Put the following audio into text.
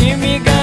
君が